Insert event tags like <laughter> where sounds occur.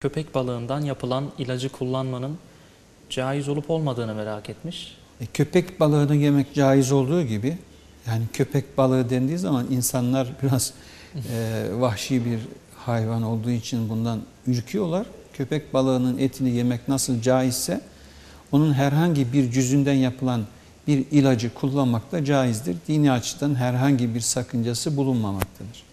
köpek balığından yapılan ilacı kullanmanın caiz olup olmadığını merak etmiş. E, köpek balığını yemek caiz olduğu gibi yani köpek balığı dendiği zaman insanlar biraz e, <laughs> vahşi bir hayvan olduğu için bundan ürküyorlar. Köpek balığının etini yemek nasıl caizse onun herhangi bir cüzünden yapılan bir ilacı kullanmak da caizdir. Dini açıdan herhangi bir sakıncası bulunmamaktadır.